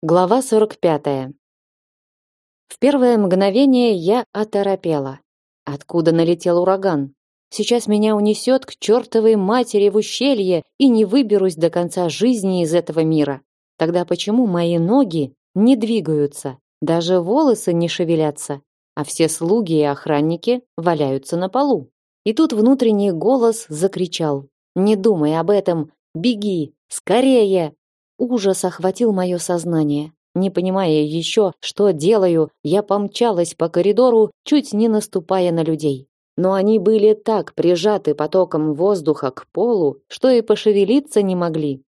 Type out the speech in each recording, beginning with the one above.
Глава 45. В первое мгновение я оторопела. Откуда налетел ураган? Сейчас меня унесет к чертовой матери в ущелье и не выберусь до конца жизни из этого мира. Тогда почему мои ноги не двигаются, даже волосы не шевелятся, а все слуги и охранники валяются на полу? И тут внутренний голос закричал: "Не думай об этом, беги, скорее!" Ужас охватил мое сознание. Не понимая еще, что делаю, я помчалась по коридору, чуть не наступая на людей. Но они были так прижаты потоком воздуха к полу, что и пошевелиться не могли.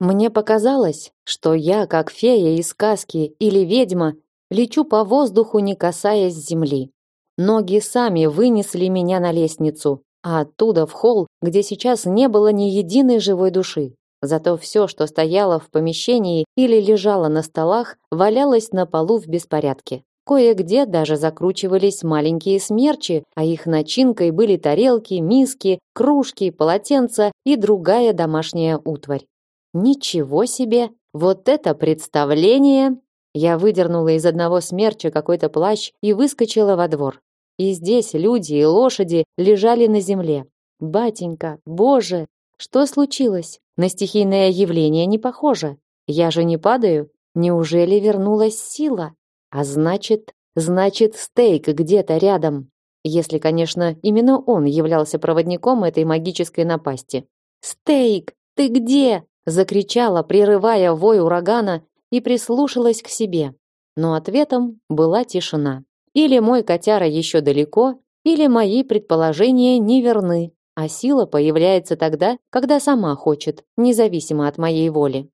Мне показалось, что я, как фея из сказки или ведьма, лечу по воздуху, не касаясь земли. Ноги сами вынесли меня на лестницу, а оттуда в холл, где сейчас не было ни единой живой души. Зато все, что стояло в помещении или лежало на столах, валялось на полу в беспорядке. Кое-где даже закручивались маленькие смерчи, а их начинкой были тарелки, миски, кружки, полотенца и другая домашняя утварь. Ничего себе! Вот это представление! Я выдернула из одного смерча какой-то плащ и выскочила во двор. И здесь люди и лошади лежали на земле. Батенька, боже, что случилось? На стихийное явление не похоже. Я же не падаю. Неужели вернулась сила? А значит, значит, стейк где-то рядом. Если, конечно, именно он являлся проводником этой магической напасти. Стейк, ты где? закричала, прерывая вой урагана, и прислушалась к себе. Но ответом была тишина. Или мой котяра еще далеко, или мои предположения неверны а сила появляется тогда, когда сама хочет, независимо от моей воли.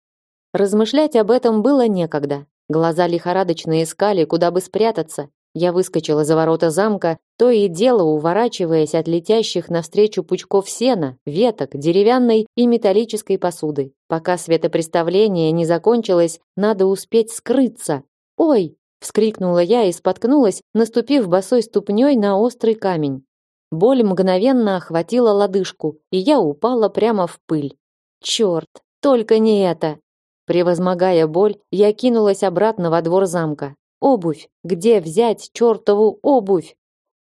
Размышлять об этом было некогда. Глаза лихорадочно искали, куда бы спрятаться. Я выскочила за ворота замка, то и дело уворачиваясь от летящих навстречу пучков сена, веток, деревянной и металлической посуды. Пока светопреставление не закончилось, надо успеть скрыться. «Ой!» — вскрикнула я и споткнулась, наступив босой ступней на острый камень. Боль мгновенно охватила лодыжку, и я упала прямо в пыль. Черт, только не это! Превозмогая боль, я кинулась обратно во двор замка. Обувь! Где взять чертову обувь?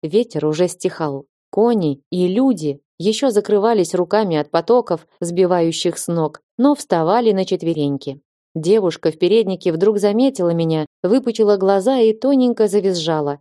Ветер уже стихал. Кони и люди еще закрывались руками от потоков, сбивающих с ног, но вставали на четвереньки. Девушка в переднике вдруг заметила меня, выпучила глаза и тоненько завизжала.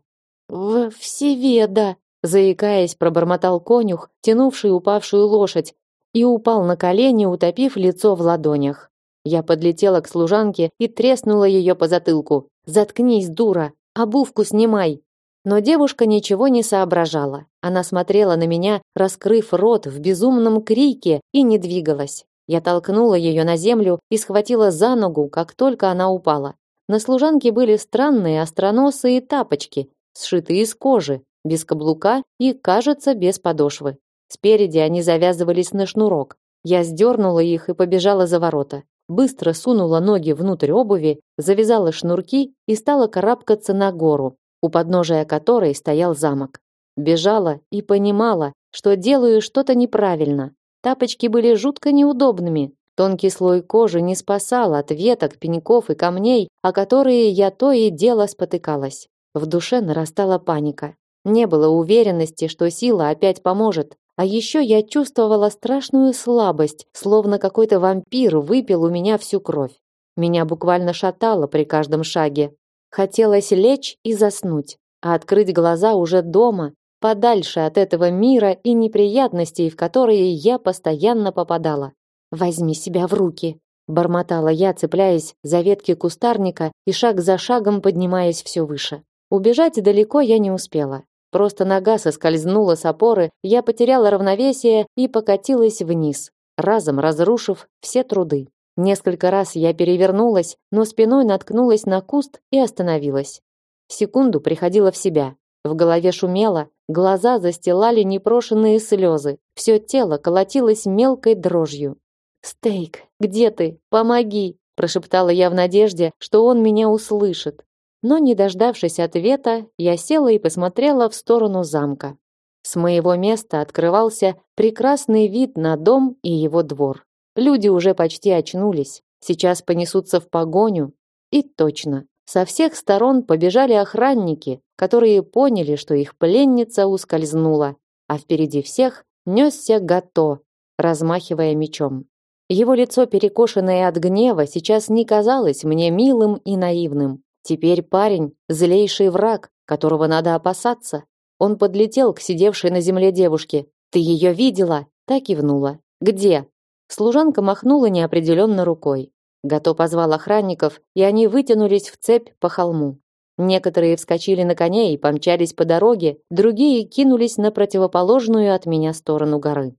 «В Всеведа!» Заикаясь, пробормотал конюх, тянувший упавшую лошадь, и упал на колени, утопив лицо в ладонях. Я подлетела к служанке и треснула ее по затылку. Заткнись, дура, обувку снимай. Но девушка ничего не соображала. Она смотрела на меня, раскрыв рот в безумном крике, и не двигалась. Я толкнула ее на землю и схватила за ногу, как только она упала. На служанке были странные остроносые тапочки, сшитые из кожи, без каблука и, кажется, без подошвы. Спереди они завязывались на шнурок. Я сдернула их и побежала за ворота. Быстро сунула ноги внутрь обуви, завязала шнурки и стала карабкаться на гору, у подножия которой стоял замок. Бежала и понимала, что делаю что-то неправильно. Тапочки были жутко неудобными. Тонкий слой кожи не спасал от веток, пеньков и камней, о которые я то и дело спотыкалась. В душе нарастала паника. Не было уверенности, что сила опять поможет. А еще я чувствовала страшную слабость, словно какой-то вампир выпил у меня всю кровь. Меня буквально шатало при каждом шаге. Хотелось лечь и заснуть, а открыть глаза уже дома, подальше от этого мира и неприятностей, в которые я постоянно попадала. Возьми себя в руки, бормотала я, цепляясь за ветки кустарника и шаг за шагом поднимаясь все выше. Убежать далеко я не успела. Просто нога соскользнула с опоры, я потеряла равновесие и покатилась вниз, разом разрушив все труды. Несколько раз я перевернулась, но спиной наткнулась на куст и остановилась. Секунду приходила в себя. В голове шумело, глаза застилали непрошенные слезы. Все тело колотилось мелкой дрожью. «Стейк, где ты? Помоги!» прошептала я в надежде, что он меня услышит но не дождавшись ответа, я села и посмотрела в сторону замка. С моего места открывался прекрасный вид на дом и его двор. Люди уже почти очнулись, сейчас понесутся в погоню. И точно, со всех сторон побежали охранники, которые поняли, что их пленница ускользнула, а впереди всех несся Гато, размахивая мечом. Его лицо, перекошенное от гнева, сейчас не казалось мне милым и наивным. Теперь парень – злейший враг, которого надо опасаться. Он подлетел к сидевшей на земле девушке. «Ты ее видела?» Так кивнула. «Где?» Служанка махнула неопределенно рукой. Гато позвал охранников, и они вытянулись в цепь по холму. Некоторые вскочили на коней и помчались по дороге, другие кинулись на противоположную от меня сторону горы.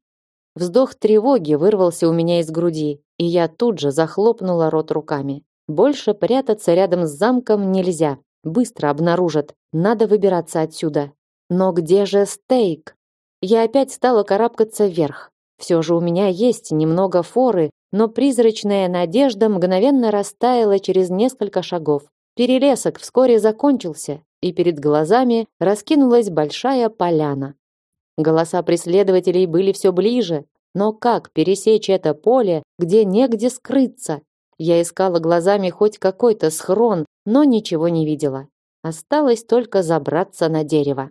Вздох тревоги вырвался у меня из груди, и я тут же захлопнула рот руками. Больше прятаться рядом с замком нельзя. Быстро обнаружат. Надо выбираться отсюда. Но где же стейк? Я опять стала карабкаться вверх. Все же у меня есть немного форы, но призрачная надежда мгновенно растаяла через несколько шагов. Перелесок вскоре закончился, и перед глазами раскинулась большая поляна. Голоса преследователей были все ближе, но как пересечь это поле, где негде скрыться? Я искала глазами хоть какой-то схрон, но ничего не видела. Осталось только забраться на дерево.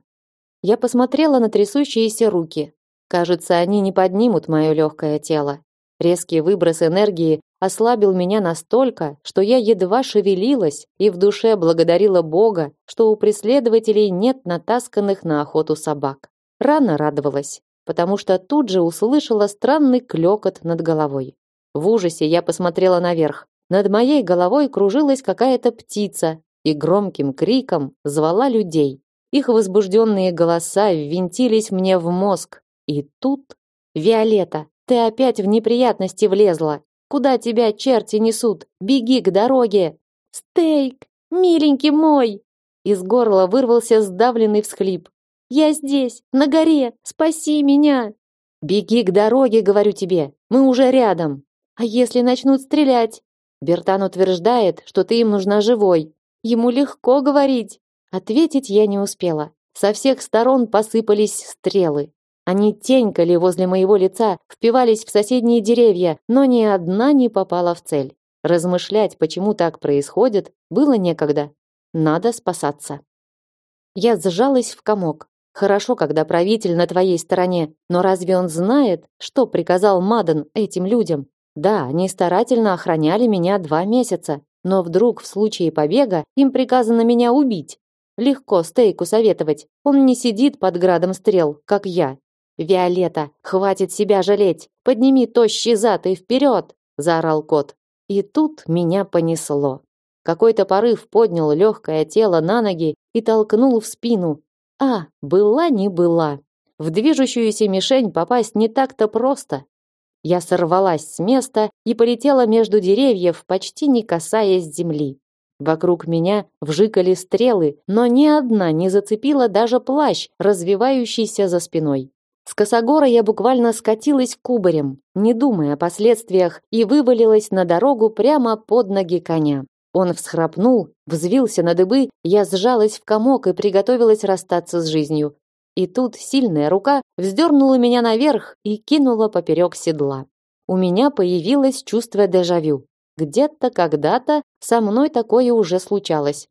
Я посмотрела на трясущиеся руки. Кажется, они не поднимут мое легкое тело. Резкий выброс энергии ослабил меня настолько, что я едва шевелилась и в душе благодарила Бога, что у преследователей нет натасканных на охоту собак. Рано радовалась, потому что тут же услышала странный клёкот над головой. В ужасе я посмотрела наверх. Над моей головой кружилась какая-то птица и громким криком звала людей. Их возбужденные голоса ввинтились мне в мозг. И тут... «Виолетта, ты опять в неприятности влезла! Куда тебя черти несут? Беги к дороге!» «Стейк! Миленький мой!» Из горла вырвался сдавленный всхлип. Я здесь, на горе. Спаси меня. Беги к дороге, говорю тебе. Мы уже рядом. А если начнут стрелять? Бертан утверждает, что ты им нужна живой. Ему легко говорить. Ответить я не успела. Со всех сторон посыпались стрелы. Они тенькали возле моего лица, впивались в соседние деревья, но ни одна не попала в цель. Размышлять, почему так происходит, было некогда. Надо спасаться. Я сжалась в комок. Хорошо, когда правитель на твоей стороне, но разве он знает, что приказал Мадан этим людям? Да, они старательно охраняли меня два месяца, но вдруг в случае побега им приказано меня убить. Легко Стейку советовать. Он не сидит под градом стрел, как я. Виолетта, хватит себя жалеть. Подними тощий зад и вперед, заорал кот. И тут меня понесло. Какой-то порыв поднял легкое тело на ноги и толкнул в спину, а, была не была. В движущуюся мишень попасть не так-то просто. Я сорвалась с места и полетела между деревьев, почти не касаясь земли. Вокруг меня вжикали стрелы, но ни одна не зацепила даже плащ, развивающийся за спиной. С косогора я буквально скатилась кубарем, не думая о последствиях, и вывалилась на дорогу прямо под ноги коня. Он всхрапнул, взвился на дыбы, я сжалась в комок и приготовилась расстаться с жизнью. И тут сильная рука вздернула меня наверх и кинула поперек седла. У меня появилось чувство дежавю. Где-то когда-то со мной такое уже случалось.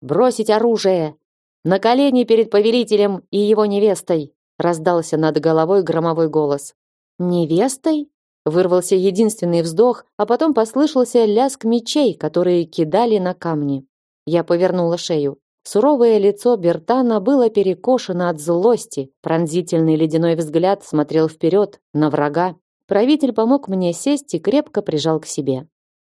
Бросить оружие! На колени перед повелителем и его невестой! Раздался над головой громовой голос. Невестой? Вырвался единственный вздох, а потом послышался лязг мечей, которые кидали на камни. Я повернула шею. Суровое лицо Бертана было перекошено от злости. Пронзительный ледяной взгляд смотрел вперед, на врага. Правитель помог мне сесть и крепко прижал к себе.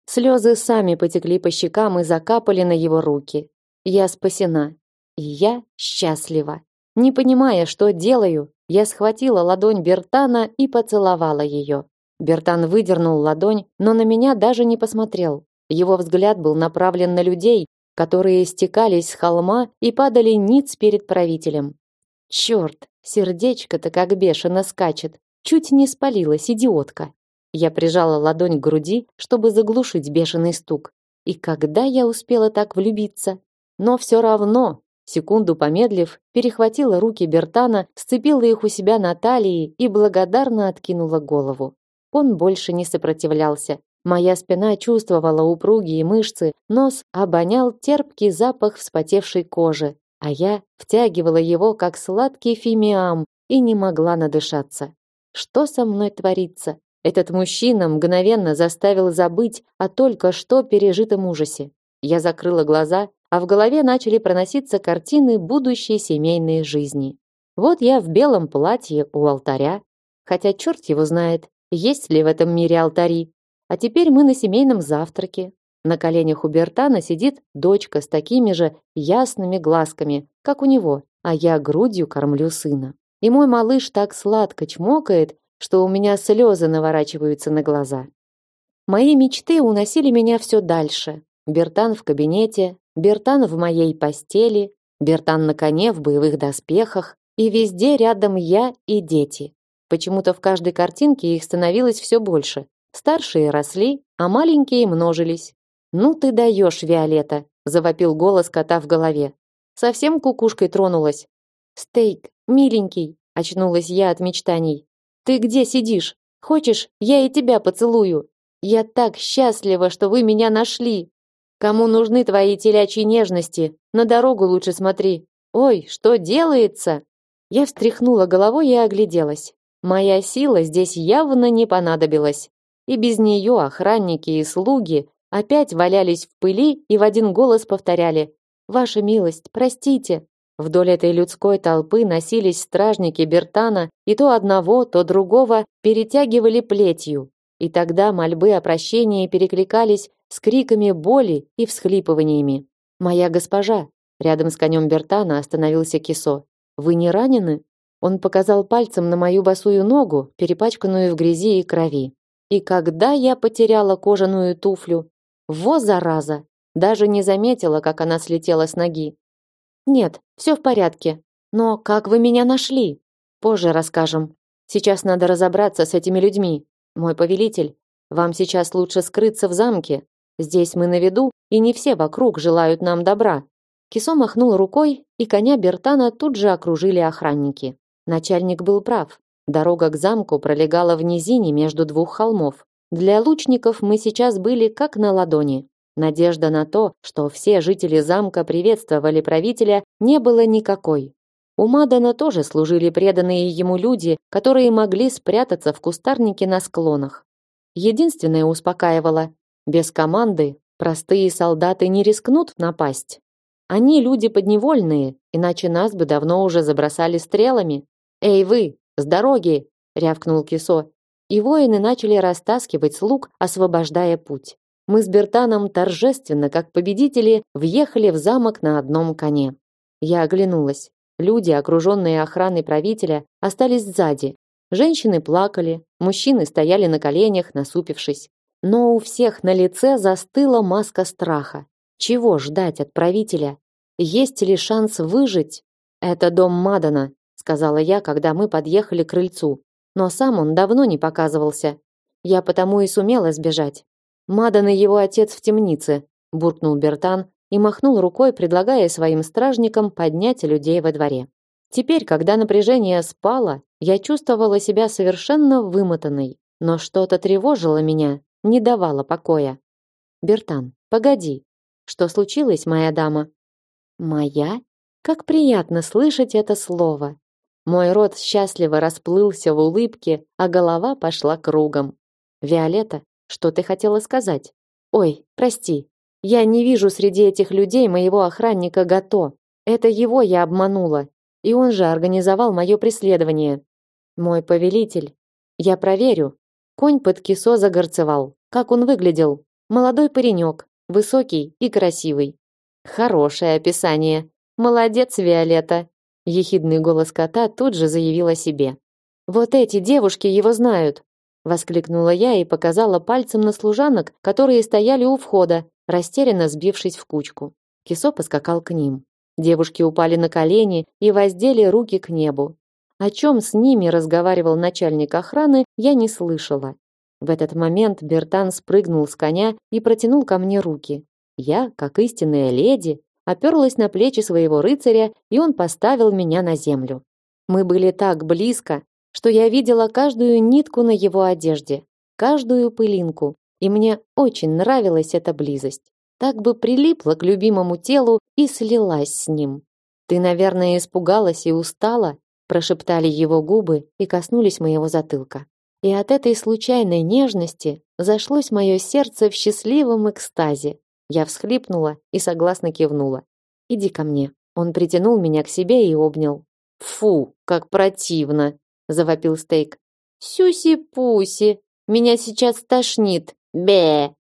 Слезы сами потекли по щекам и закапали на его руки. Я спасена. И я счастлива. Не понимая, что делаю, я схватила ладонь Бертана и поцеловала ее. Бертан выдернул ладонь, но на меня даже не посмотрел. Его взгляд был направлен на людей, которые стекались с холма и падали ниц перед правителем. Черт, сердечко-то как бешено скачет. Чуть не спалилась идиотка. Я прижала ладонь к груди, чтобы заглушить бешеный стук. И когда я успела так влюбиться? Но все равно, секунду помедлив, перехватила руки Бертана, сцепила их у себя на талии и благодарно откинула голову. Он больше не сопротивлялся. Моя спина чувствовала упругие мышцы, нос обонял терпкий запах вспотевшей кожи, а я втягивала его как сладкий фимиам и не могла надышаться. Что со мной творится? Этот мужчина мгновенно заставил забыть о только что пережитом ужасе. Я закрыла глаза, а в голове начали проноситься картины будущей семейной жизни. Вот я в белом платье у алтаря, хотя черт его знает, есть ли в этом мире алтари. А теперь мы на семейном завтраке. На коленях у Бертана сидит дочка с такими же ясными глазками, как у него, а я грудью кормлю сына. И мой малыш так сладко чмокает, что у меня слезы наворачиваются на глаза. Мои мечты уносили меня все дальше. Бертан в кабинете, Бертан в моей постели, Бертан на коне в боевых доспехах, и везде рядом я и дети. Почему-то в каждой картинке их становилось все больше. Старшие росли, а маленькие множились. «Ну ты даешь, Виолетта!» – завопил голос кота в голове. Совсем кукушкой тронулась. «Стейк, миленький!» – очнулась я от мечтаний. Ты где сидишь? Хочешь, я и тебя поцелую? Я так счастлива, что вы меня нашли. Кому нужны твои телячьи нежности? На дорогу лучше смотри. Ой, что делается? Я встряхнула головой и огляделась. Моя сила здесь явно не понадобилась. И без нее охранники и слуги опять валялись в пыли и в один голос повторяли: "Ваша милость, простите". Вдоль этой людской толпы носились стражники Бертана, и то одного, то другого перетягивали плетью. И тогда мольбы о прощении перекликались с криками боли и всхлипываниями. «Моя госпожа!» Рядом с конем Бертана остановился Кисо. «Вы не ранены?» Он показал пальцем на мою босую ногу, перепачканную в грязи и крови. И когда я потеряла кожаную туфлю, во зараза, даже не заметила, как она слетела с ноги. Нет, все в порядке. Но как вы меня нашли? Позже расскажем. Сейчас надо разобраться с этими людьми. Мой повелитель, вам сейчас лучше скрыться в замке. Здесь мы на виду, и не все вокруг желают нам добра. Кисо махнул рукой, и коня Бертана тут же окружили охранники. Начальник был прав. Дорога к замку пролегала в низине между двух холмов. Для лучников мы сейчас были как на ладони. Надежда на то, что все жители замка приветствовали правителя, не было никакой. У Мадана тоже служили преданные ему люди, которые могли спрятаться в кустарнике на склонах. Единственное успокаивало: без команды простые солдаты не рискнут напасть. Они люди подневольные, иначе нас бы давно уже забросали стрелами. Эй вы, с дороги, рявкнул Кисо, и воины начали растаскивать слуг, освобождая путь. Мы с Бертаном торжественно, как победители, въехали в замок на одном коне. Я оглянулась. Люди, окруженные охраной правителя, остались сзади. Женщины плакали, мужчины стояли на коленях, насупившись. Но у всех на лице застыла маска страха. Чего ждать от правителя? Есть ли шанс выжить? Это дом Мадана, сказала я, когда мы подъехали к крыльцу. Но сам он давно не показывался. Я потому и сумела сбежать. Мадан и его отец в темнице, буркнул Бертан и махнул рукой, предлагая своим стражникам поднять людей во дворе. Теперь, когда напряжение спало, я чувствовала себя совершенно вымотанной, но что-то тревожило меня, не давало покоя. Бертан, погоди. Что случилось, моя дама? Моя? Как приятно слышать это слово. Мой рот счастливо расплылся в улыбке, а голова пошла кругом. Виолетта, что ты хотела сказать? Ой, прости. Я не вижу среди этих людей моего охранника Гато. Это его я обманула, и он же организовал мое преследование. Мой повелитель. Я проверю. Конь под кисо загорцевал. Как он выглядел? Молодой паренек, высокий и красивый. Хорошее описание. Молодец, Виолетта. Ехидный голос кота тут же заявил о себе. Вот эти девушки его знают воскликнула я и показала пальцем на служанок, которые стояли у входа, растерянно сбившись в кучку. Кисо поскакал к ним. Девушки упали на колени и воздели руки к небу. О чем с ними разговаривал начальник охраны, я не слышала. В этот момент Бертан спрыгнул с коня и протянул ко мне руки. Я, как истинная леди, оперлась на плечи своего рыцаря, и он поставил меня на землю. Мы были так близко, что я видела каждую нитку на его одежде, каждую пылинку, и мне очень нравилась эта близость. Так бы прилипла к любимому телу и слилась с ним. Ты, наверное, испугалась и устала, прошептали его губы и коснулись моего затылка. И от этой случайной нежности зашлось мое сердце в счастливом экстазе. Я всхлипнула и согласно кивнула. Иди ко мне. Он притянул меня к себе и обнял. Фу, как противно, завопил Стейк. Сюси-пуси, меня сейчас тошнит. Бе.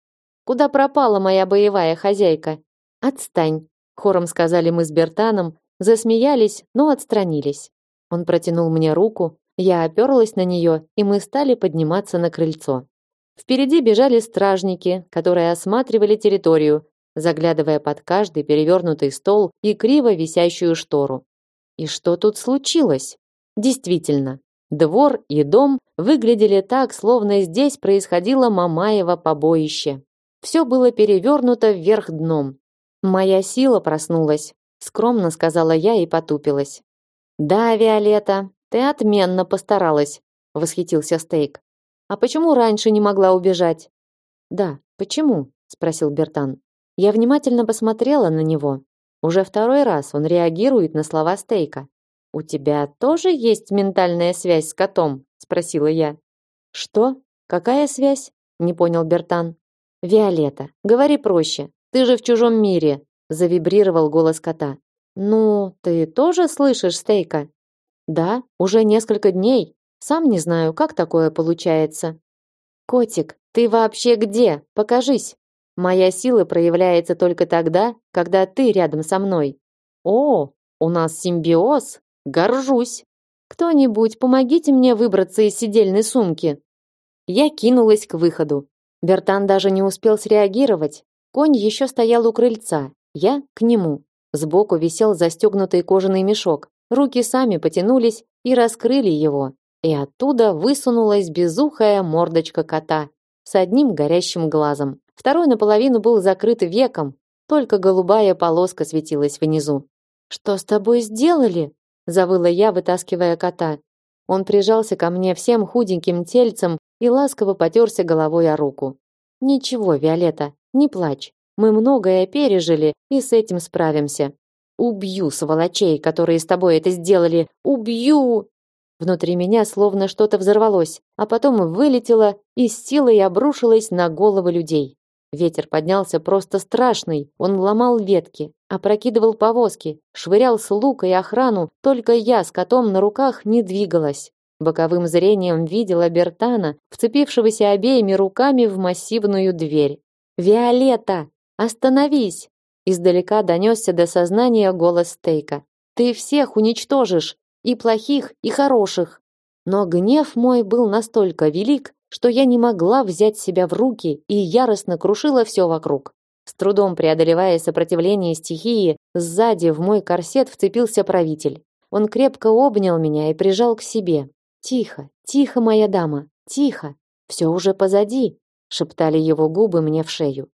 Куда пропала моя боевая хозяйка? Отстань, хором сказали мы с Бертаном, засмеялись, но отстранились. Он протянул мне руку, я оперлась на нее, и мы стали подниматься на крыльцо. Впереди бежали стражники, которые осматривали территорию, заглядывая под каждый перевернутый стол и криво висящую штору. И что тут случилось? Действительно, двор и дом выглядели так, словно здесь происходило Мамаево побоище. Все было перевернуто вверх дном. Моя сила проснулась, скромно сказала я и потупилась. Да, Виолетта, ты отменно постаралась, восхитился Стейк. А почему раньше не могла убежать? Да, почему? спросил Бертан. Я внимательно посмотрела на него. Уже второй раз он реагирует на слова Стейка. У тебя тоже есть ментальная связь с котом, спросила я. Что? Какая связь? не понял Бертан. Виолетта, говори проще. Ты же в чужом мире, завибрировал голос кота. Ну, ты тоже слышишь Стейка? Да, уже несколько дней. Сам не знаю, как такое получается. Котик, ты вообще где? Покажись. Моя сила проявляется только тогда, когда ты рядом со мной. О, у нас симбиоз. Горжусь. Кто-нибудь, помогите мне выбраться из сидельной сумки. Я кинулась к выходу. Бертан даже не успел среагировать. Конь еще стоял у крыльца. Я к нему. Сбоку висел застегнутый кожаный мешок. Руки сами потянулись и раскрыли его, и оттуда высунулась безухая мордочка кота с одним горящим глазом. Второй наполовину был закрыт веком, только голубая полоска светилась внизу. Что с тобой сделали? завыла я, вытаскивая кота. Он прижался ко мне всем худеньким тельцем и ласково потерся головой о руку. Ничего, Виолетта, не плачь. Мы многое пережили и с этим справимся. Убью сволочей, которые с тобой это сделали. Убью! Внутри меня словно что-то взорвалось, а потом вылетело и с силой обрушилось на головы людей. Ветер поднялся просто страшный. Он ломал ветки, опрокидывал повозки, швырял с лука и охрану. Только я с котом на руках не двигалась. Боковым зрением видела Бертана, вцепившегося обеими руками в массивную дверь. «Виолетта, остановись!» Издалека донесся до сознания голос Стейка. Ты всех уничтожишь, и плохих, и хороших. Но гнев мой был настолько велик, что я не могла взять себя в руки и яростно крушила все вокруг. С трудом преодолевая сопротивление стихии, сзади в мой корсет вцепился правитель. Он крепко обнял меня и прижал к себе. Тихо, тихо, моя дама, тихо. Все уже позади, шептали его губы мне в шею.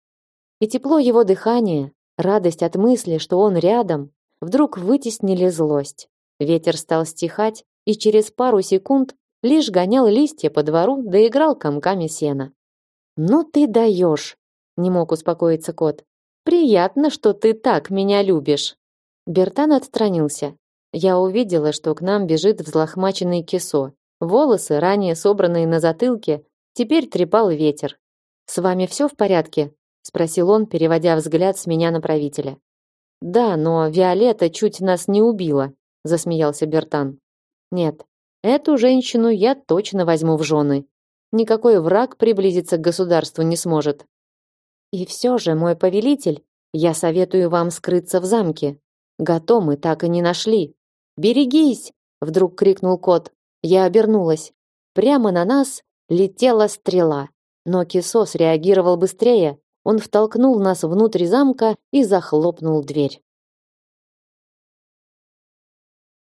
И тепло его дыхания, Радость от мысли, что он рядом, вдруг вытеснили злость. Ветер стал стихать, и через пару секунд лишь гонял листья по двору, да комками сена. «Ну ты даешь!» — не мог успокоиться кот. «Приятно, что ты так меня любишь!» Бертан отстранился. Я увидела, что к нам бежит взлохмаченный кисо. Волосы, ранее собранные на затылке, теперь трепал ветер. «С вами все в порядке?» спросил он, переводя взгляд с меня на правителя. Да, но Виолетта чуть нас не убила, засмеялся Бертан. Нет, эту женщину я точно возьму в жены. Никакой враг приблизиться к государству не сможет. И все же, мой повелитель, я советую вам скрыться в замке. Гато мы так и не нашли. Берегись, вдруг крикнул кот. Я обернулась. Прямо на нас летела стрела, но Кисос реагировал быстрее. Он втолкнул нас внутрь замка и захлопнул дверь.